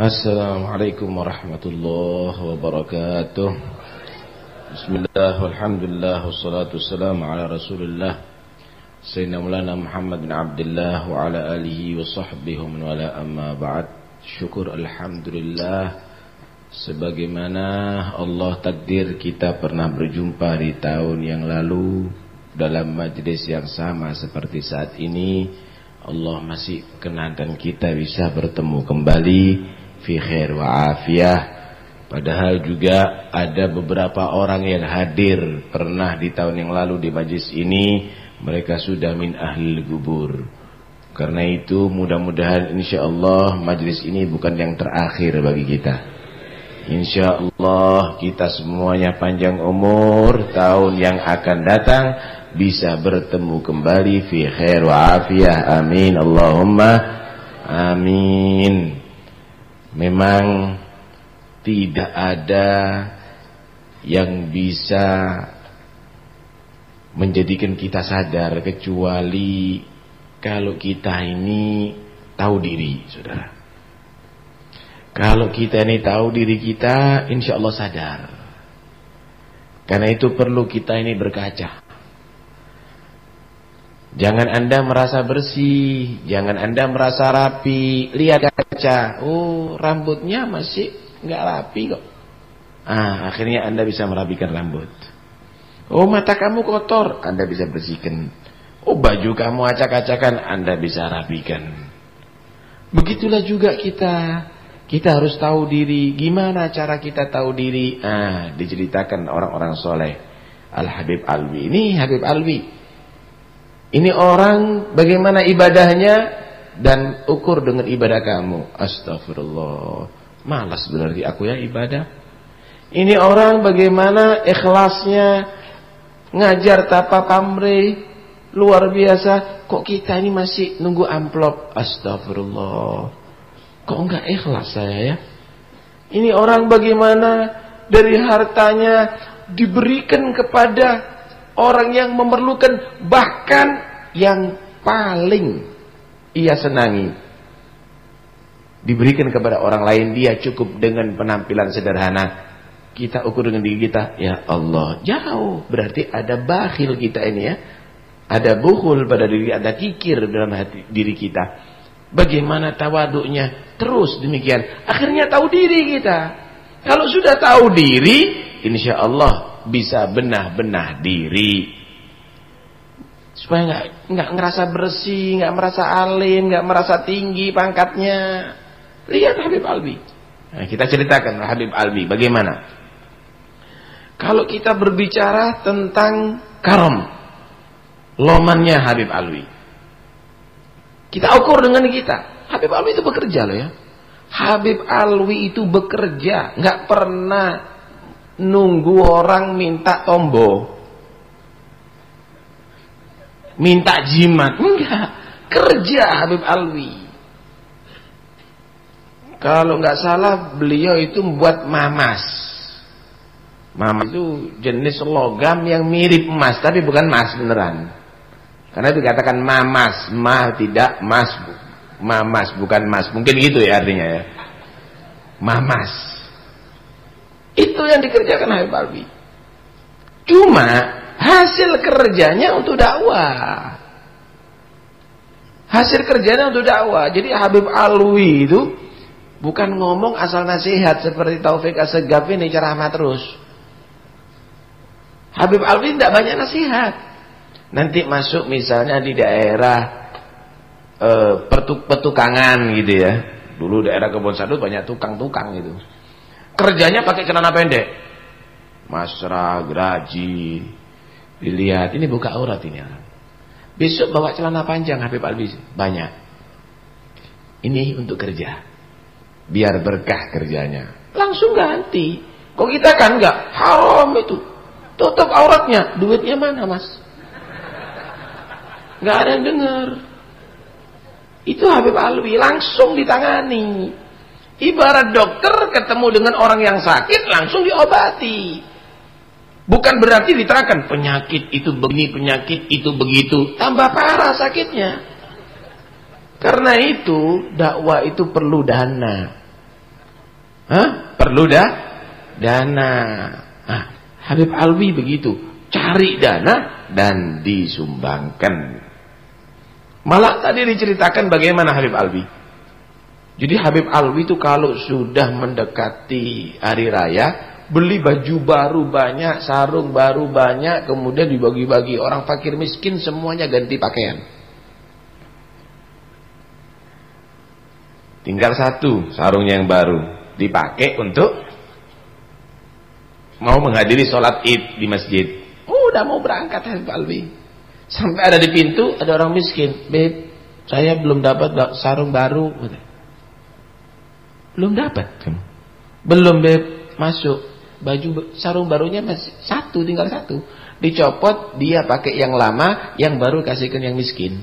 Assalamualaikum warahmatullahi wabarakatuh. Bismillah walhamdulillah Wassalatu wassalamu ala rasulullah Sayyidina Mulana Muhammad bin Abdullah Wa ala alihi wa sahbihi Wa wala. Amma ba'd. Syukur Alhamdulillah. Sebagaimana Allah takdir kita pernah berjumpa di tahun yang lalu Dalam majlis yang sama seperti saat ini. Allah masih kenankan kita bisa bertemu kembali Fi khair wa afiyah Padahal juga ada beberapa orang yang hadir pernah di tahun yang lalu di majlis ini mereka sudah min ahli gubur. Karena itu mudah-mudahan insya Allah majlis ini bukan yang terakhir bagi kita. Insya Allah kita semuanya panjang umur tahun yang akan datang bisa bertemu kembali fi khair wa afiyah. Amin Allahumma amin. Memang tidak ada yang bisa menjadikan kita sadar kecuali kalau kita ini tahu diri, saudara. Kalau kita ini tahu diri kita, insya Allah sadar. Karena itu perlu kita ini berkaca. Jangan anda merasa bersih, jangan anda merasa rapi. Lihat kaca, oh rambutnya masih nggak rapi kok. Ah, akhirnya Anda bisa merapikan rambut. Oh, mata kamu kotor, Anda bisa bersihkan. Oh, baju kamu acak-acakan, Anda bisa rapikan. Begitulah juga kita. Kita harus tahu diri. Gimana cara kita tahu diri? Ah, diceritakan orang-orang soleh. Al-Habib Alwi. Ini Habib Alwi. Ini orang bagaimana ibadahnya dan ukur dengan ibadah kamu. Astagfirullah. Malas berarti aku ya ibadah. Ini orang bagaimana ikhlasnya ngajar tapa pamre luar biasa. Kok kita ini masih nunggu amplop? Astagfirullah. Kok enggak ikhlas saya ya? Ini orang bagaimana dari hartanya diberikan kepada orang yang memerlukan bahkan yang paling ia senangi. Diberikan kepada orang lain dia cukup dengan penampilan sederhana. Kita ukur dengan diri kita ya Allah jauh. Berarti ada bakhil kita ini ya. Ada bukhul pada diri ada kikir dalam hati diri kita. Bagaimana tawaduknya? Terus demikian. Akhirnya tahu diri kita. Kalau sudah tahu diri insya Allah bisa benah-benah diri supaya nggak nggak ngerasa bersih nggak merasa alim nggak merasa tinggi pangkatnya Lihat Habib Albi. Nah, kita ceritakan Habib Albi bagaimana. Kalau kita berbicara tentang karam. Lomannya Habib Alwi. Kita ukur dengan kita. Habib Alwi itu bekerja loh ya. Habib Alwi itu bekerja. nggak pernah nunggu orang minta tombo. Minta jimat. Enggak. Kerja Habib Alwi. Kalau nggak salah beliau itu membuat mamas. Mamas itu jenis logam yang mirip emas tapi bukan emas beneran. Karena dikatakan mamas, ma tidak mas, mamas bukan emas. Mungkin gitu ya artinya ya. Mamas. Itu yang dikerjakan Habib Alwi. Cuma hasil kerjanya untuk dakwah. Hasil kerjanya untuk dakwah. Jadi Habib Alwi itu Bukan ngomong asal nasihat seperti Taufik Asegaf ini ceramah terus. Habib Alwi tidak banyak nasihat. Nanti masuk misalnya di daerah e, pertuk petukangan gitu ya. Dulu daerah Kebon Sadut banyak tukang-tukang gitu. Kerjanya pakai celana pendek. Masra, graji. Dilihat, ini buka aurat ini orang. Besok bawa celana panjang Habib Alwi banyak. Ini untuk kerja biar berkah kerjanya. Langsung ganti. Kok kita kan enggak? Haram itu. Tutup auratnya. Duitnya mana mas? Enggak ada yang dengar. Itu Habib Alwi langsung ditangani. Ibarat dokter ketemu dengan orang yang sakit langsung diobati. Bukan berarti diterangkan penyakit itu begini, penyakit itu begitu. Tambah parah sakitnya. Karena itu dakwah itu perlu dana. Hah? Perlu dah dana. Nah, Habib Alwi begitu, cari dana dan disumbangkan. Malah tadi diceritakan bagaimana Habib Alwi. Jadi Habib Alwi itu kalau sudah mendekati hari raya, beli baju baru banyak, sarung baru banyak, kemudian dibagi-bagi orang fakir miskin semuanya ganti pakaian. Tinggal satu sarungnya yang baru dipakai untuk mau menghadiri sholat id di masjid. Oh, udah mau berangkat Habib Alwi. Sampai ada di pintu ada orang miskin, beb, saya belum dapat sarung baru. Belum dapat Belum beb, masuk. Baju sarung barunya masih satu, tinggal satu. Dicopot, dia pakai yang lama, yang baru kasihkan yang miskin.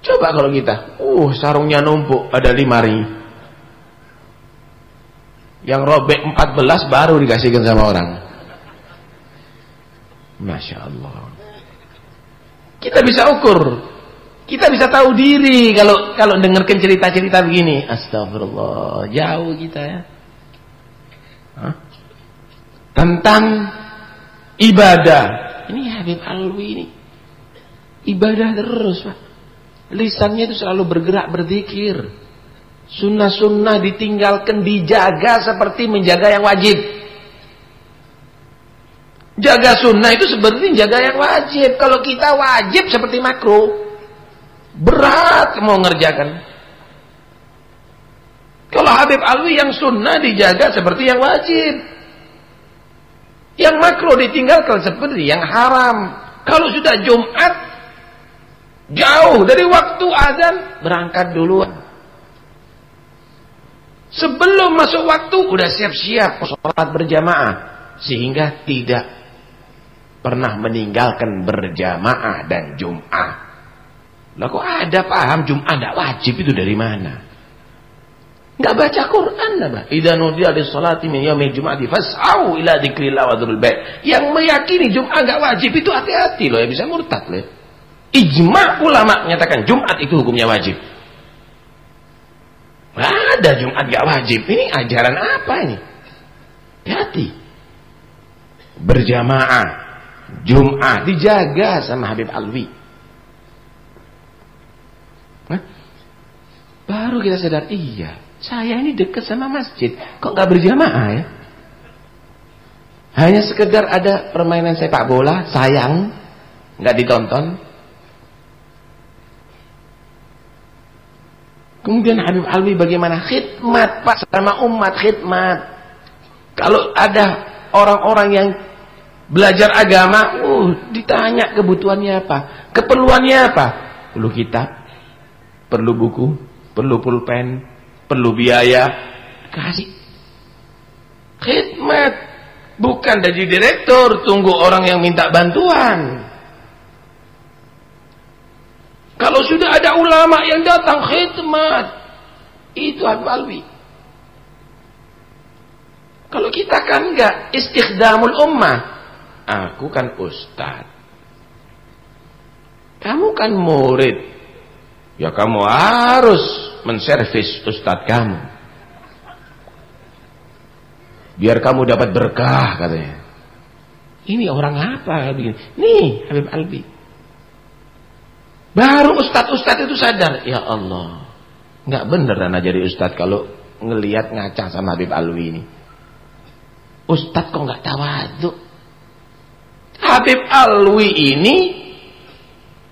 Coba kalau kita, uh sarungnya numpuk ada lima ring. Yang robek 14 baru dikasihkan sama orang. Masya Allah. Kita bisa ukur kita bisa tahu diri kalau kalau dengarkan cerita-cerita begini. Astagfirullah, jauh kita ya. Hah? Tentang ibadah. Ini Habib Alwi ini. Ibadah terus, Pak. Lisannya itu selalu bergerak berzikir. Sunnah-sunnah ditinggalkan, dijaga seperti menjaga yang wajib. Jaga sunnah itu seperti jaga yang wajib. Kalau kita wajib seperti makruh. Berat mau ngerjakan. Kalau Habib Alwi yang sunnah dijaga seperti yang wajib. Yang makro ditinggalkan seperti yang haram. Kalau sudah Jumat, jauh dari waktu azan, berangkat duluan. Sebelum masuk waktu, udah siap-siap sholat berjamaah. Sehingga tidak pernah meninggalkan berjamaah dan Jumat. Lah kok ada paham Jumat tidak wajib itu dari mana? Enggak baca Quran apa? Idza nudiya lis-salati min yaumil jum'ati fas'au ila dzikrillah wa dzul bait. Yang meyakini Jumat enggak wajib itu hati-hati loh ya bisa murtad loh. Ijma ulama menyatakan Jumat itu hukumnya wajib. Enggak ada Jumat enggak wajib. Ini ajaran apa ini? Hati-hati. Berjamaah Jumat dijaga sama Habib Alwi. Baru kita sadar, iya, saya ini dekat sama masjid. Kok nggak berjamaah ya? Hanya sekedar ada permainan sepak bola, sayang, nggak ditonton. Kemudian Habib Alwi bagaimana? Khidmat Pak sama umat khidmat. Kalau ada orang-orang yang belajar agama, uh, ditanya kebutuhannya apa, keperluannya apa? Perlu kitab, perlu buku, perlu pulpen, perlu biaya, kasih. Khidmat. Bukan dari direktur, tunggu orang yang minta bantuan. Kalau sudah ada ulama yang datang khidmat, itu Habib Alwi. Kalau kita kan enggak istikhdamul ummah. Aku kan ustad. Kamu kan murid. Ya kamu harus menservis ustadz kamu. Biar kamu dapat berkah katanya. Ini orang apa begini? Nih Habib Albi. Baru ustadz-ustadz itu sadar, ya Allah. Enggak bener anak jadi ustadz kalau ngelihat ngaca sama Habib Alwi ini. Ustadz kok enggak tawadu? Habib Alwi ini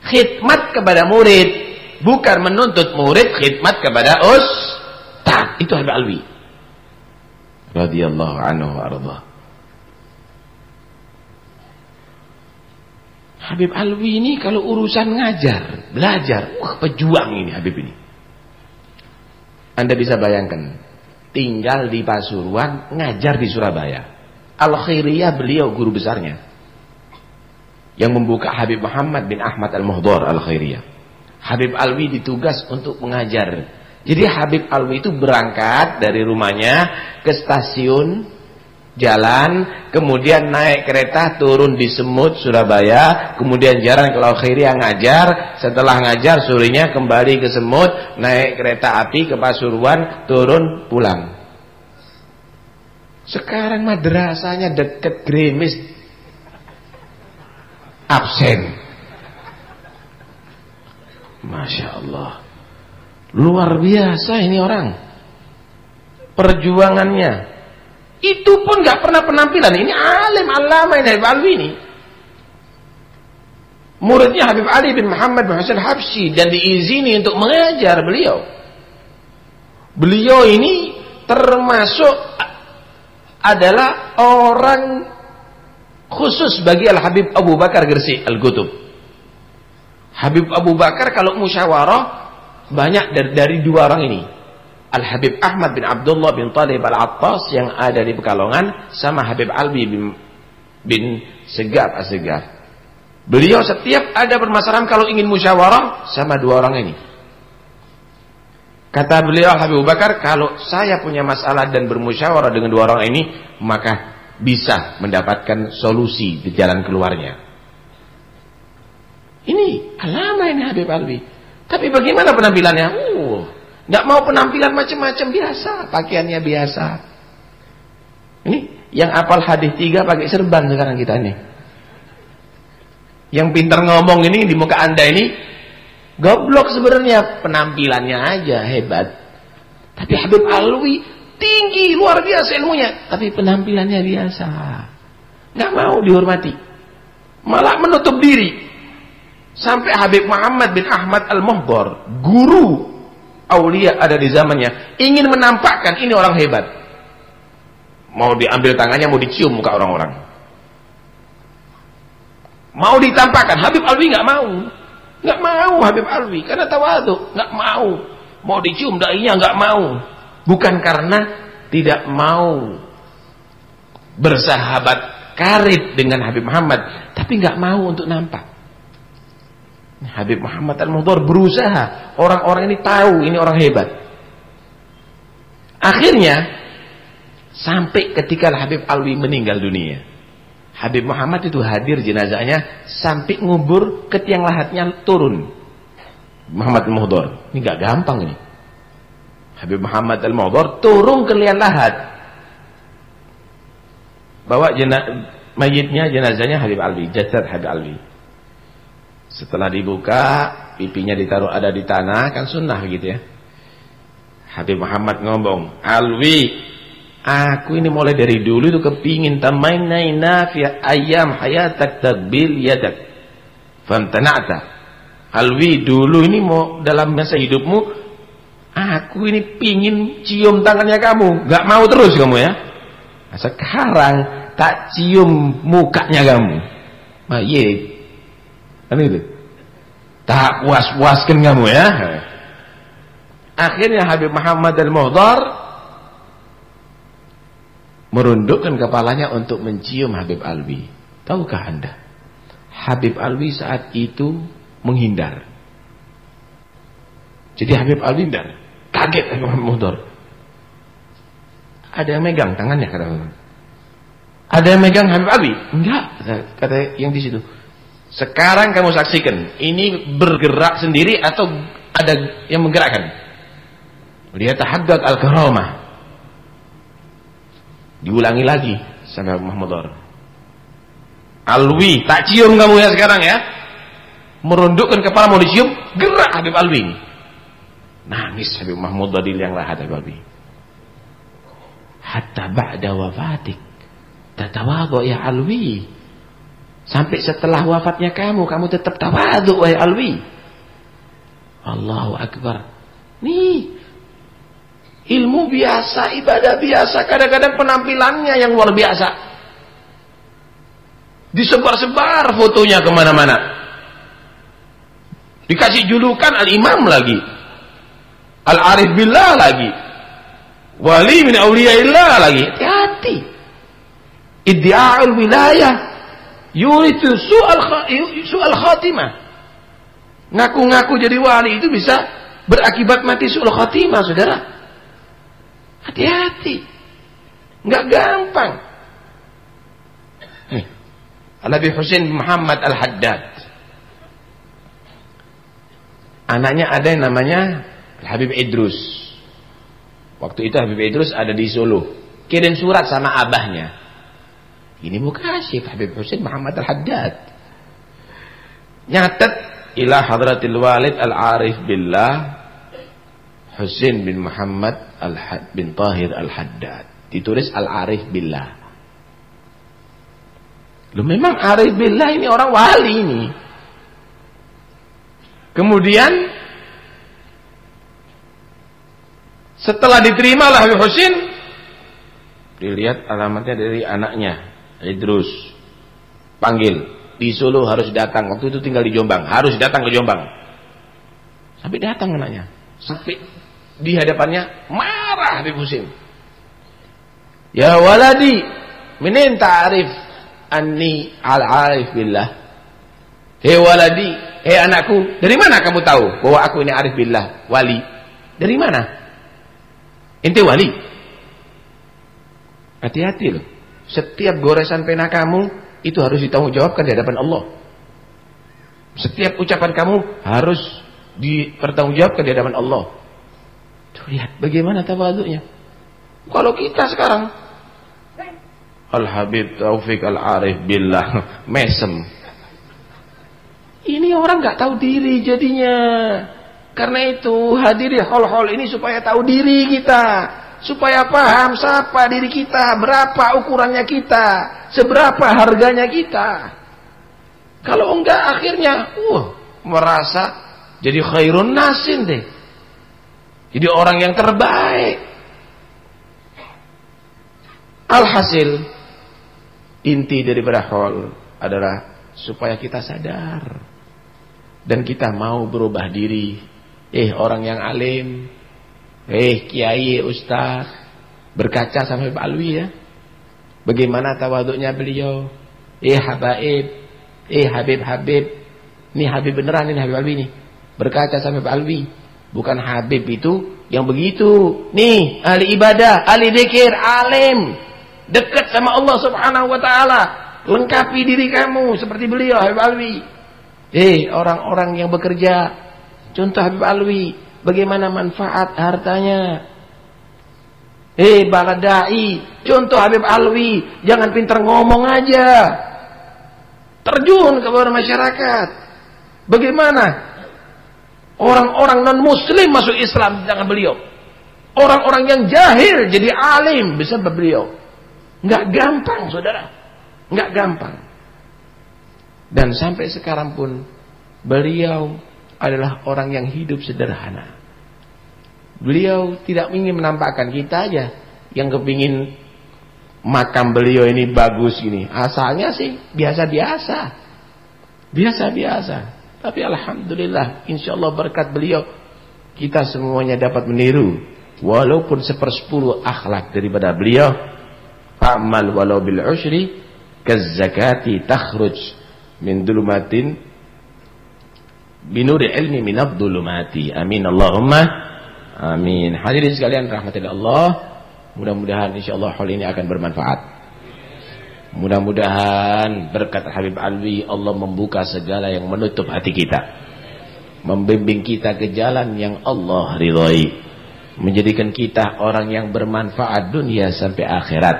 khidmat kepada murid bukan menuntut murid khidmat kepada ustaz. Itu Habib Alwi. Radhiyallahu anhu arda. Habib Alwi ini kalau urusan ngajar, belajar, wah pejuang ini Habib ini. Anda bisa bayangkan, tinggal di Pasuruan, ngajar di Surabaya. Al-Khairiyah beliau guru besarnya. Yang membuka Habib Muhammad bin Ahmad Al-Muhdar Al-Khairiyah. Habib Alwi ditugas untuk mengajar. Jadi Habib Alwi itu berangkat dari rumahnya ke stasiun jalan, kemudian naik kereta turun di Semut Surabaya, kemudian jalan ke Laukhiria ngajar, setelah ngajar sorenya kembali ke Semut, naik kereta api ke Pasuruan, turun pulang. Sekarang madrasahnya deket Grimis absen. Masya Allah. Luar biasa ini orang. Perjuangannya itu pun nggak pernah penampilan. Ini alim alama ini Habib Alwi ini. Muridnya Habib Ali bin Muhammad bin Hasan Habsyi dan diizini untuk mengajar beliau. Beliau ini termasuk adalah orang khusus bagi Al Habib Abu Bakar Gersi Al Gutub. Habib Abu Bakar kalau musyawarah banyak dari, dari dua orang ini. Al-Habib Ahmad bin Abdullah bin Talib Al-Attas yang ada di Pekalongan sama Habib Albi bin, bin Segar As-Segar. Beliau setiap ada permasalahan kalau ingin musyawarah sama dua orang ini. Kata beliau Habib Bakar, kalau saya punya masalah dan bermusyawarah dengan dua orang ini, maka bisa mendapatkan solusi di jalan keluarnya. Ini alama ini Habib Albi. Tapi bagaimana penampilannya? Uh, Nggak mau penampilan macam-macam biasa, pakaiannya biasa. Ini yang apal hadis tiga pakai serban sekarang kita ini. Yang pintar ngomong ini di muka anda ini goblok sebenarnya penampilannya aja hebat. Tapi Habib Alwi tinggi luar biasa ilmunya, tapi penampilannya biasa. Nggak mau dihormati. Malah menutup diri. Sampai Habib Muhammad bin Ahmad Al-Muhbar, guru aulia ada di zamannya ingin menampakkan ini orang hebat. Mau diambil tangannya mau dicium muka orang-orang. Mau ditampakkan Habib Alwi nggak mau. Nggak mau Habib Alwi karena tawadu nggak mau. Mau dicium dainya nggak mau. Bukan karena tidak mau bersahabat karib dengan Habib Muhammad tapi nggak mau untuk nampak Habib Muhammad Al-Muhdar berusaha. Orang-orang ini tahu ini orang hebat. Akhirnya sampai ketika Habib Alwi meninggal dunia. Habib Muhammad itu hadir jenazahnya sampai ngubur ke tiang lahatnya turun. Muhammad Al-Muhdar. Ini gak gampang ini. Habib Muhammad Al-Muhdar turun ke liang lahat. Bawa jenazah mayitnya jenazahnya Habib Alwi, jasad Habib Alwi. Setelah dibuka, pipinya ditaruh ada di tanah, kan sunnah gitu ya. Habib Muhammad ngomong, Alwi, aku ini mulai dari dulu itu kepingin tamainaina fi ayam hayatak tadbil yadak. Famtana'ta. Alwi, dulu ini mau dalam masa hidupmu, aku ini pingin cium tangannya kamu. Gak mau terus kamu ya. Nah, sekarang tak cium mukanya kamu. Nah, iya, Kan itu. Tak puas-puaskan kamu ya. Akhirnya Habib Muhammad Al-Muhdar merundukkan kepalanya untuk mencium Habib Alwi. Tahukah Anda? Habib Alwi saat itu menghindar. Jadi Habib Alwi hindar. Kaget Habib Muhdar. Ada yang megang tangannya kata Ada yang megang Habib Alwi? Enggak, kata yang di situ. Sekarang kamu saksikan, ini bergerak sendiri atau ada yang menggerakkan? Lihat tahaddad al-karamah. Diulangi lagi sama Muhammad Alwi, tak cium kamu ya sekarang ya. Merundukkan kepala mau dicium, gerak Habib Alwi. Nangis Habib Mahmud Badil yang lahat Habib Alwi. Hatta ba'da wafatik. Tatawadhu ya Alwi. Sampai setelah wafatnya kamu, kamu tetap tawaduk wahai Alwi. Allahu Akbar. Nih, ilmu biasa, ibadah biasa, kadang-kadang penampilannya yang luar biasa. Disebar-sebar fotonya ke mana-mana. Dikasih julukan Al-Imam lagi. Al-Arif Billah lagi. Wali min awliyaillah lagi. Hati-hati. Iddia'ul wilayah Yuritu su'al su'al khatimah. Ngaku-ngaku jadi wali itu bisa berakibat mati su'al khatimah, Saudara. Hati-hati. Enggak gampang. Al-Habib Husain Muhammad Al-Haddad. Anaknya ada yang namanya Al-Habib Idrus. Waktu itu Habib Idrus ada di Solo. Kirim surat sama abahnya. Ini mukasif Habib Husain Muhammad Al-Haddad. Nyatet ila hadratil walid al-arif billah Husain bin Muhammad al bin Tahir Al-Haddad. Ditulis Al-Arif Billah. Lu memang Arif Billah ini orang wali ini. Kemudian setelah diterima oleh Habib Husin dilihat alamatnya dari anaknya Idrus panggil. Di Solo harus datang. Waktu itu tinggal di Jombang. Harus datang ke Jombang. Sampai datang anaknya. Sampai di hadapannya marah Habib Husin ya waladi minin ta'arif anni al-arif billah. Hei waladi Hei anakku, dari mana kamu tahu bahwa aku ini arif billah, wali? Dari mana? Ente wali? Hati-hati loh. Setiap goresan pena kamu itu harus ditanggung jawabkan di hadapan Allah. Setiap ucapan kamu harus dipertanggungjawabkan di hadapan Allah. Tuh lihat bagaimana tawaduknya. Kalau kita sekarang Al-Habib Taufik Al-Arif Billah mesem ini orang nggak tahu diri jadinya. Karena itu hadiri hal-hal ini supaya tahu diri kita. Supaya paham siapa diri kita, berapa ukurannya kita, seberapa harganya kita. Kalau enggak akhirnya, uh, merasa jadi khairun nasin deh. Jadi orang yang terbaik. Alhasil, inti daripada hal adalah supaya kita sadar dan kita mau berubah diri. Eh orang yang alim, eh kiai, ustaz, berkaca sampai Pak Alwi ya. Bagaimana tawaduknya beliau? Eh habaib, eh habib-habib. Ini habib beneran ini Habib Alwi nih. Berkaca sampai Pak Alwi. Bukan habib itu yang begitu. Nih, ahli ibadah, ahli dikir, alim. Dekat sama Allah Subhanahu wa taala. Lengkapi diri kamu seperti beliau Habib Alwi. Eh orang-orang yang bekerja Contoh Habib Alwi Bagaimana manfaat hartanya? Eh baladai Contoh Habib Alwi Jangan pintar ngomong aja. Terjun kepada masyarakat. Bagaimana? Orang-orang non muslim masuk Islam Jangan beliau. Orang-orang yang jahil jadi alim Bisa beliau. Nggak gampang saudara. Nggak gampang. Dan sampai sekarang pun beliau adalah orang yang hidup sederhana. Beliau tidak ingin menampakkan kita aja yang kepingin makam beliau ini bagus ini. Asalnya sih biasa-biasa. Biasa-biasa. Tapi Alhamdulillah insya Allah berkat beliau kita semuanya dapat meniru. Walaupun sepersepuluh akhlak daripada beliau. Amal walau bil ushri. Kazzakati takhruj min dulumatin binuri ilmi min abdulumati. Amin Allahumma amin. Hadirin sekalian rahmatillah Allah. Mudah-mudahan insyaallah hal ini akan bermanfaat. Mudah-mudahan berkat Habib Alwi Allah membuka segala yang menutup hati kita. Membimbing kita ke jalan yang Allah ridhoi. Menjadikan kita orang yang bermanfaat dunia sampai akhirat.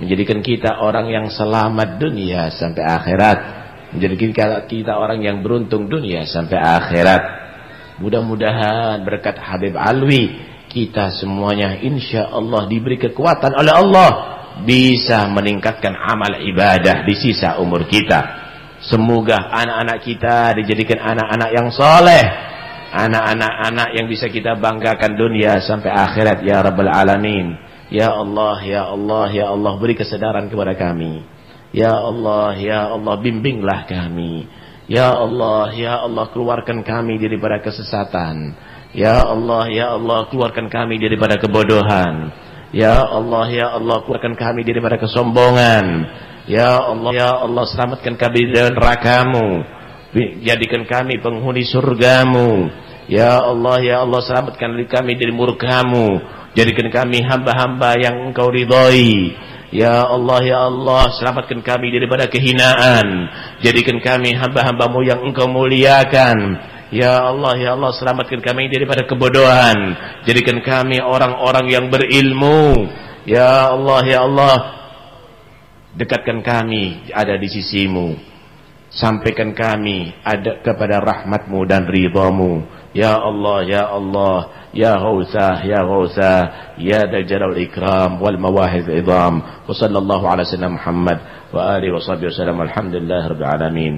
Menjadikan kita orang yang selamat dunia sampai akhirat menjadikan kita orang yang beruntung dunia sampai akhirat. Mudah-mudahan berkat Habib Alwi kita semuanya insya Allah diberi kekuatan oleh Allah bisa meningkatkan amal ibadah di sisa umur kita. Semoga anak-anak kita dijadikan anak-anak yang soleh. Anak-anak-anak yang bisa kita banggakan dunia sampai akhirat ya Rabbal Alamin. Ya Allah, Ya Allah, Ya Allah beri kesadaran kepada kami. Ya Allah, Ya Allah bimbinglah kami. Ya Allah, Ya Allah keluarkan kami daripada kesesatan. Ya Allah, Ya Allah keluarkan kami daripada kebodohan. Ya Allah, Ya Allah keluarkan kami daripada kesombongan. Ya Allah, Ya Allah selamatkan kami dari nerakamu. Jadikan kami penghuni surgamu. Ya Allah, Ya Allah selamatkan kami dari murkamu. Jadikan kami hamba-hamba yang engkau ridhoi. Ya Allah, Ya Allah, selamatkan kami daripada kehinaan. Jadikan kami hamba-hambamu yang engkau muliakan. Ya Allah, Ya Allah, selamatkan kami daripada kebodohan. Jadikan kami orang-orang yang berilmu. Ya Allah, Ya Allah, dekatkan kami ada di sisimu. Sampaikan kami ada kepada rahmatmu dan ridhamu. Ya Allah, Ya Allah, Ya Ghawthah, Ya Ghawthah, Ya Dajjal al-Ikram wal Mawahid Idham. Wa sallallahu ala sayyidina Muhammad wa alihi wa sahbihi wa sallam. Alhamdulillah Rabbil Alamin.